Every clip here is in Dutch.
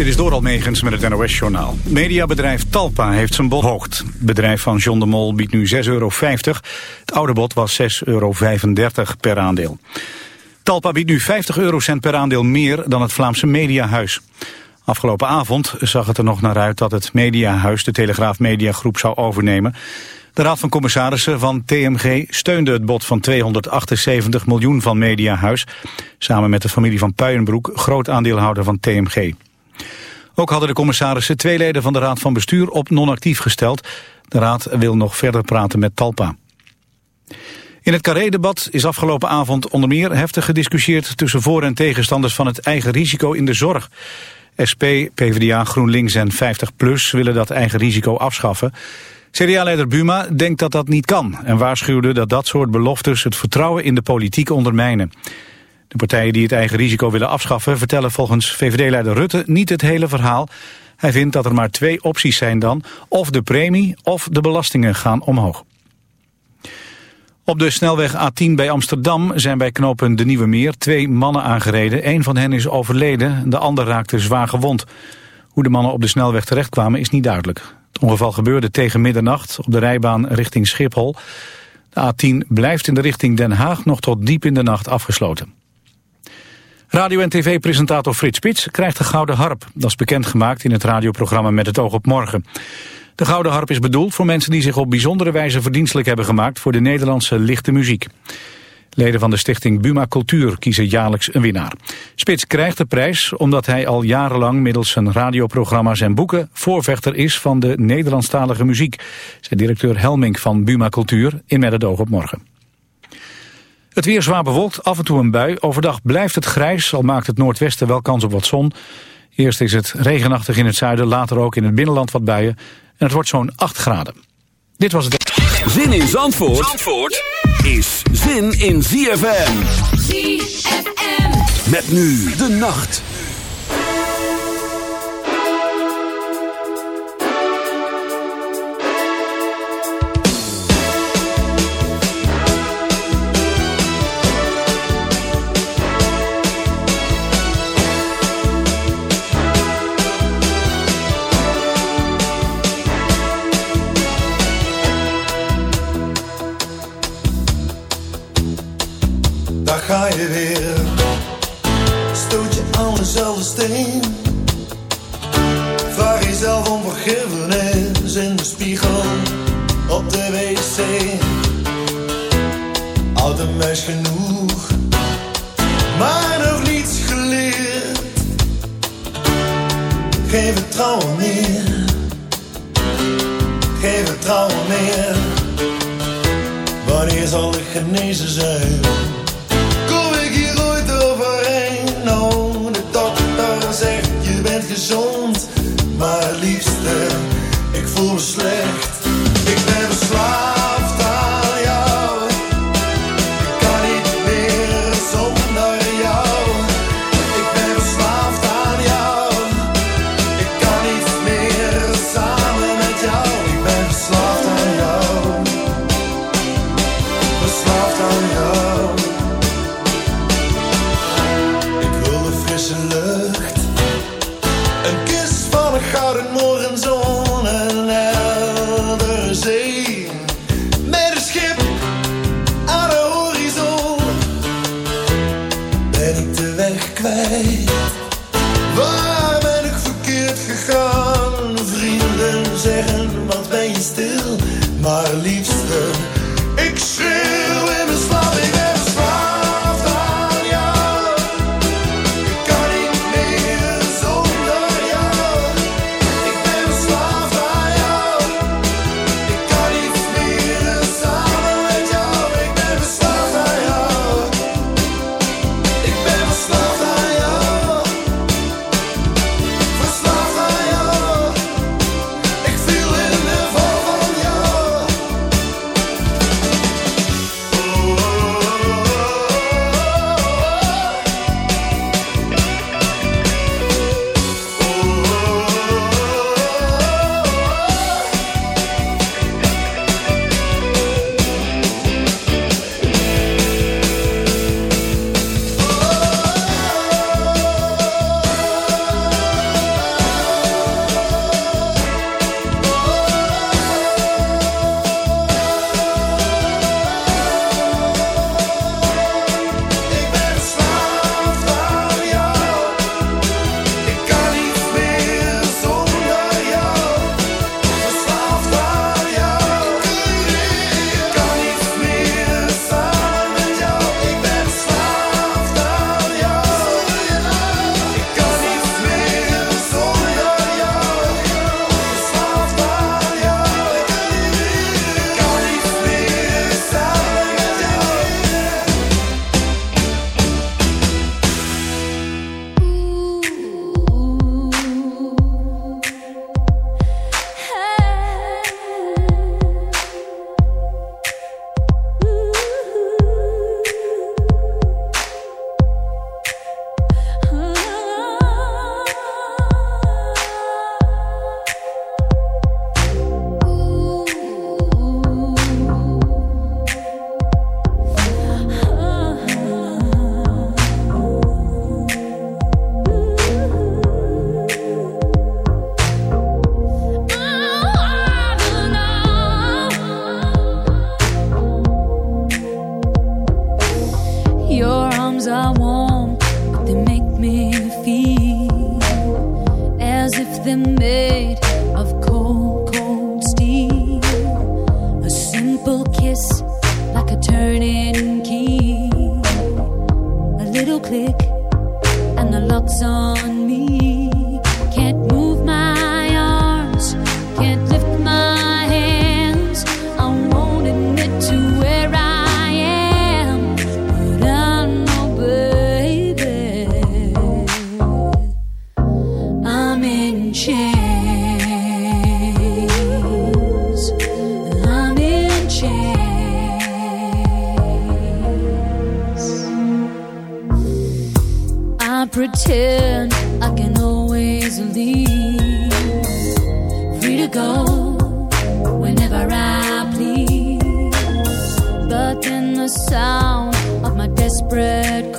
Dit is door Almegens met het NOS-journaal. Mediabedrijf Talpa heeft zijn bod hoogd. Het bedrijf van John de Mol biedt nu 6,50 euro. Het oude bod was 6,35 euro per aandeel. Talpa biedt nu 50 eurocent per aandeel meer dan het Vlaamse Mediahuis. Afgelopen avond zag het er nog naar uit dat het Mediahuis de Telegraaf Mediagroep zou overnemen. De Raad van Commissarissen van TMG steunde het bod van 278 miljoen van Mediahuis... samen met de familie van Puijenbroek, groot aandeelhouder van TMG. Ook hadden de commissarissen twee leden van de Raad van Bestuur op non-actief gesteld. De Raad wil nog verder praten met Talpa. In het Carré-debat is afgelopen avond onder meer heftig gediscussieerd... tussen voor- en tegenstanders van het eigen risico in de zorg. SP, PvdA, GroenLinks en 50PLUS willen dat eigen risico afschaffen... CDA-leider Buma denkt dat dat niet kan en waarschuwde dat dat soort beloftes het vertrouwen in de politiek ondermijnen. De partijen die het eigen risico willen afschaffen vertellen volgens VVD-leider Rutte niet het hele verhaal. Hij vindt dat er maar twee opties zijn dan, of de premie of de belastingen gaan omhoog. Op de snelweg A10 bij Amsterdam zijn bij knooppunt De Nieuwe Meer twee mannen aangereden. Een van hen is overleden, de ander raakte zwaar gewond. Hoe de mannen op de snelweg terechtkwamen is niet duidelijk. Het ongeval gebeurde tegen middernacht op de rijbaan richting Schiphol. De A10 blijft in de richting Den Haag nog tot diep in de nacht afgesloten. Radio- en tv-presentator Frits Spits krijgt de Gouden Harp. Dat is bekendgemaakt in het radioprogramma Met het oog op morgen. De Gouden Harp is bedoeld voor mensen die zich op bijzondere wijze verdienstelijk hebben gemaakt voor de Nederlandse lichte muziek. Leden van de stichting Buma Cultuur kiezen jaarlijks een winnaar. Spits krijgt de prijs omdat hij al jarenlang middels zijn radioprogramma's en boeken voorvechter is van de Nederlandstalige muziek, zei directeur Helmink van Buma Cultuur in Met het oog op morgen. Het weer zwaar bewolkt, af en toe een bui. Overdag blijft het grijs, al maakt het noordwesten wel kans op wat zon. Eerst is het regenachtig in het zuiden, later ook in het binnenland wat buien. En het wordt zo'n 8 graden. Dit was het... Zin in Zandvoort, Zandvoort is zin in ZFM. ZFM. Met nu de nacht. Weer, stoot je aan dezelfde steen. Vraag jezelf om vergiffenis in de spiegel op de wc. Oud en wijs genoeg, maar nog niets geleerd. Geen vertrouwen meer, geen vertrouwen meer. Wanneer zal ik genezen zijn? Slecht.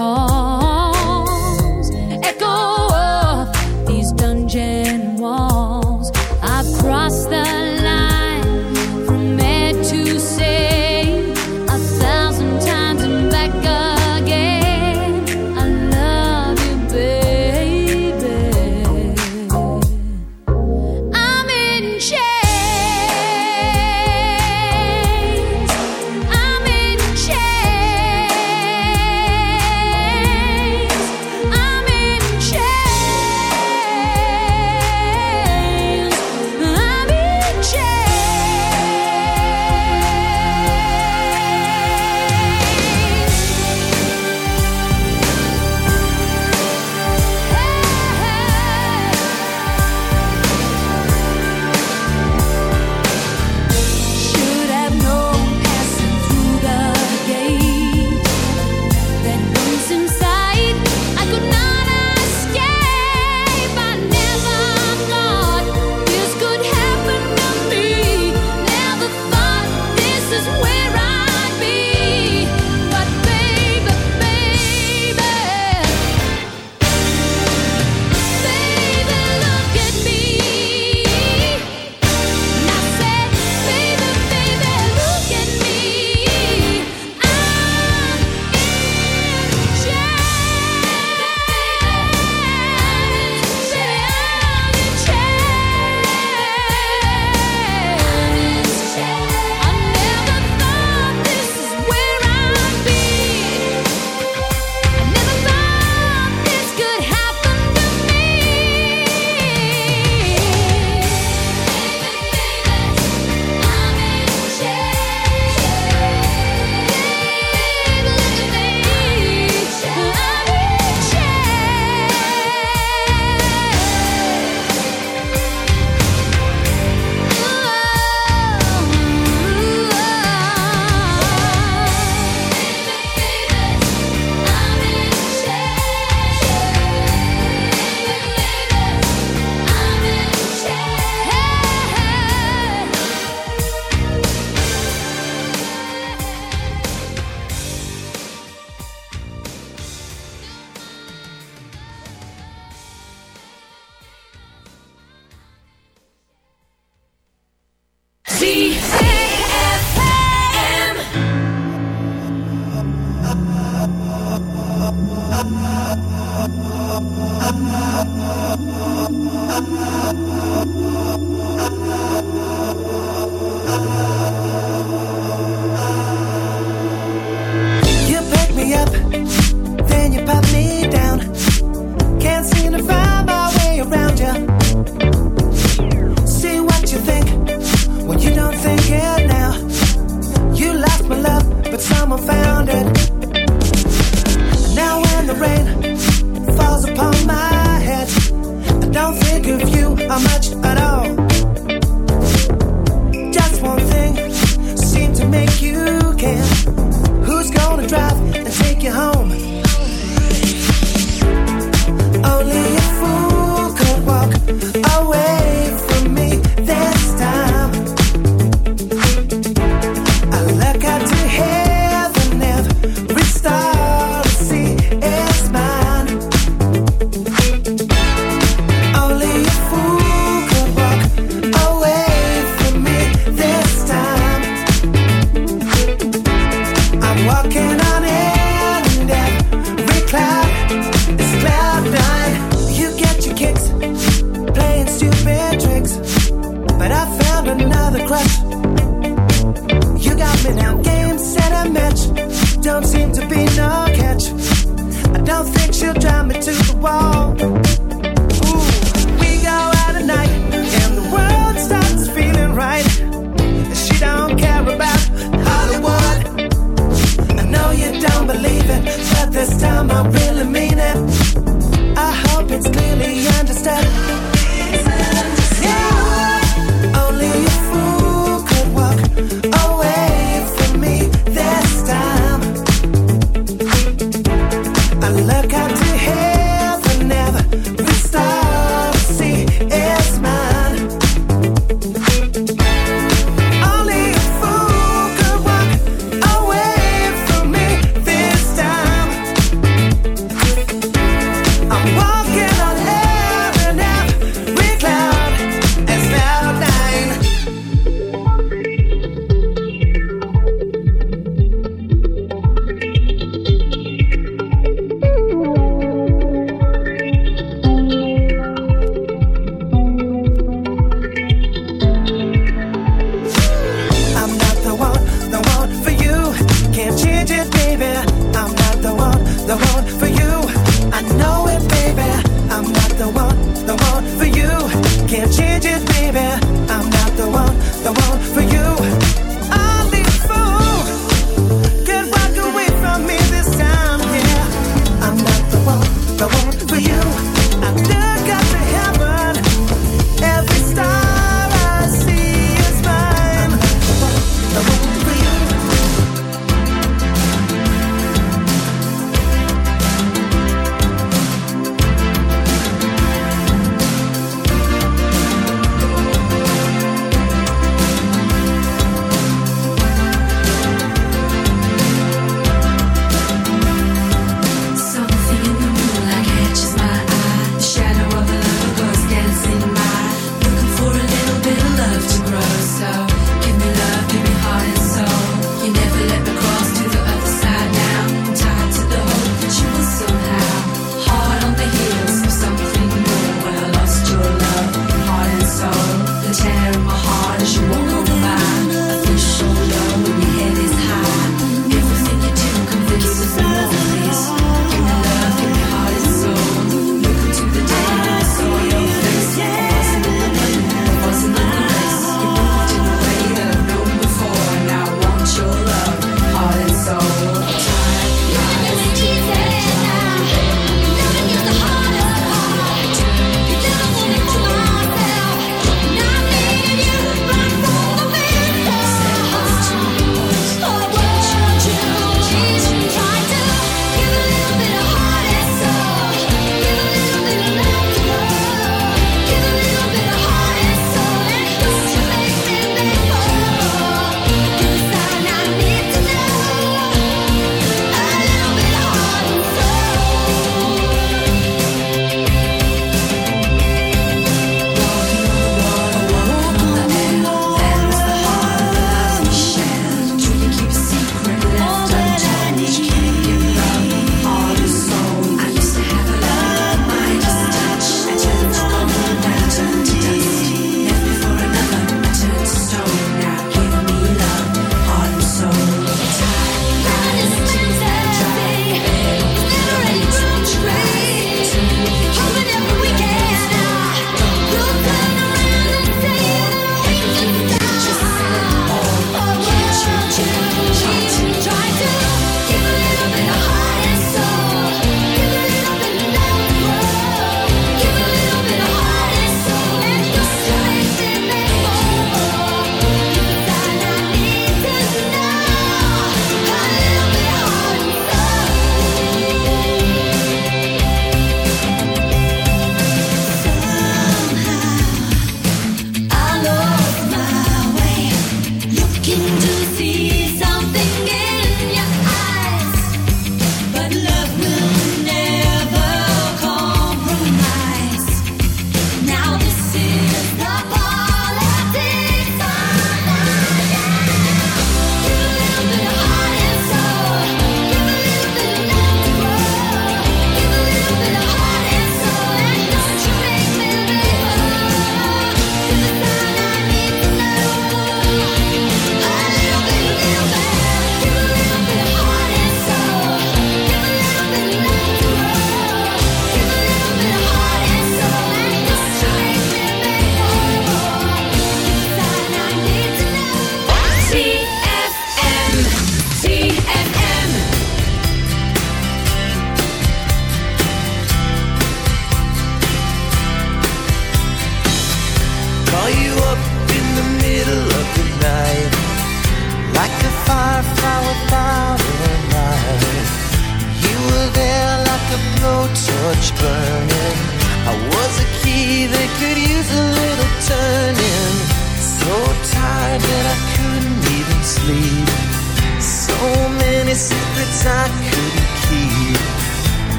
call.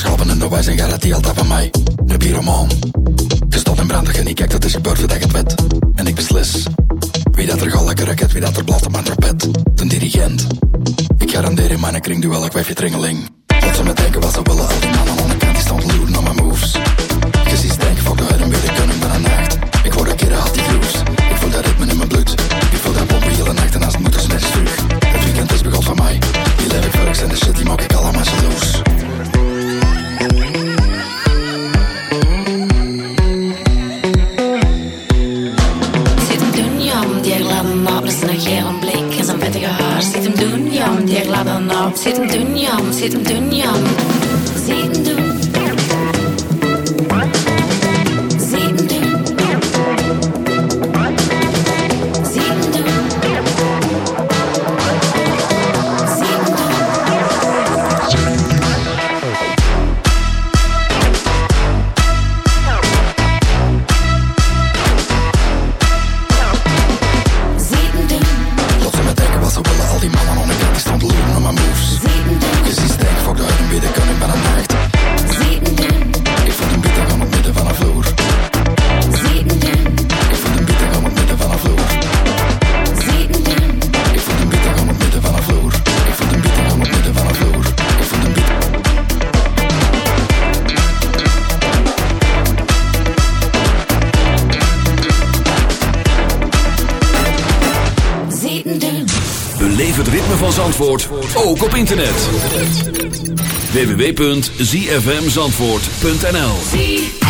schapen en de wijs en die altijd van mij. De pyromaan. Gestopt in brandig en ik kijk dat is gebeurd voordat ik het wet. En ik beslis. Wie dat er gal lekker raket, wie dat er blad op mijn trapet. De dirigent. Ik garandeer in mijn kring duel, ik wijf je tringeling. Wat ze me denken, wat ze willen. sitting doing www.zfmzandvoort.nl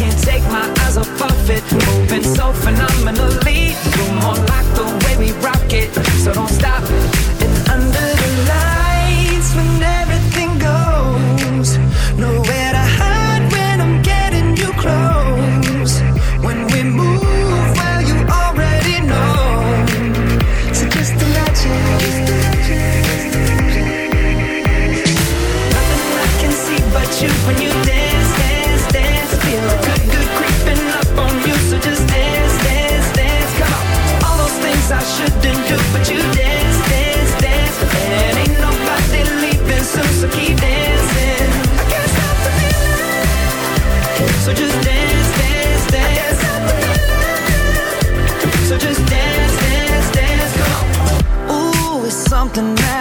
can't take my eyes off of it. Moving so phenomenally. You're more like the way we rock it. So don't stop.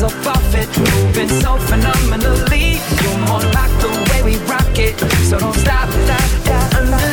so perfect, moving so phenomenally. You're more like the way we rock it, so don't stop, stop, stop.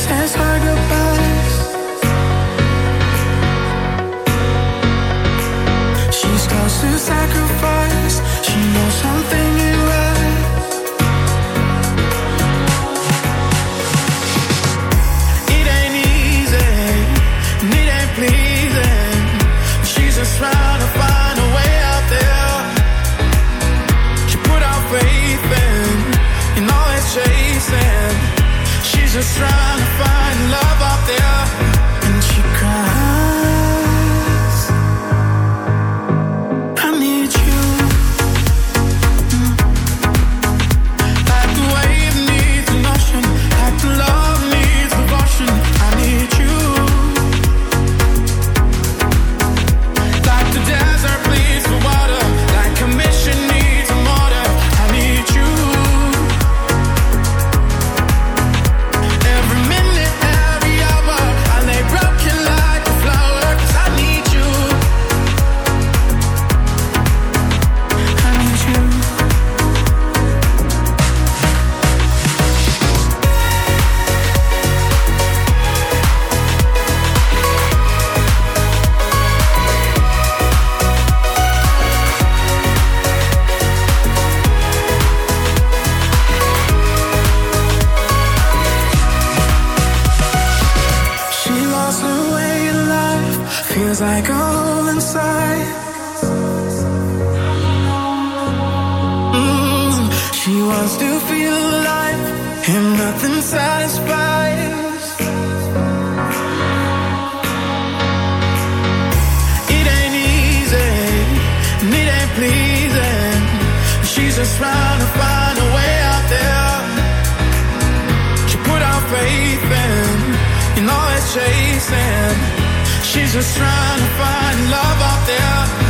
says just trying to find a way out there. She put faith in, chasing. She's just trying to find love out there.